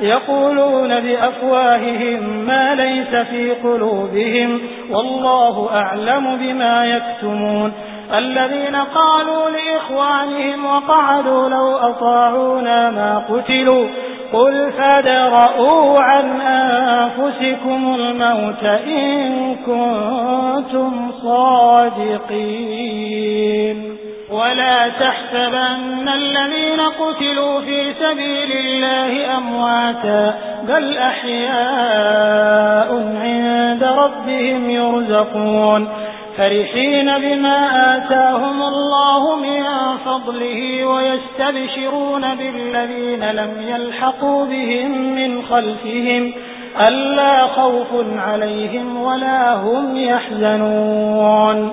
يقولون بأفواههم ما ليس في قلوبهم والله أعلم بما يكتمون الذين قالوا لإخوانهم وقعدوا لو أطاعونا ما قتلوا قل فادرؤوا عن أنفسكم الموت إن كنتم صادقين ولا تحسبن الذين قتلوا في سبيل الله أمواتا بل أحياء عند ربهم يرزقون. فرحين بما آتاهم الله من فضله ويستبشرون بالذين لم يلحقوا بهم من خلفهم ألا خوف عليهم ولا هم يحزنون.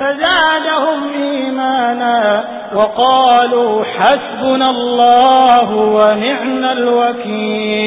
فزادهم إيمانا وقالوا حسبنا الله ونعم الوكيل.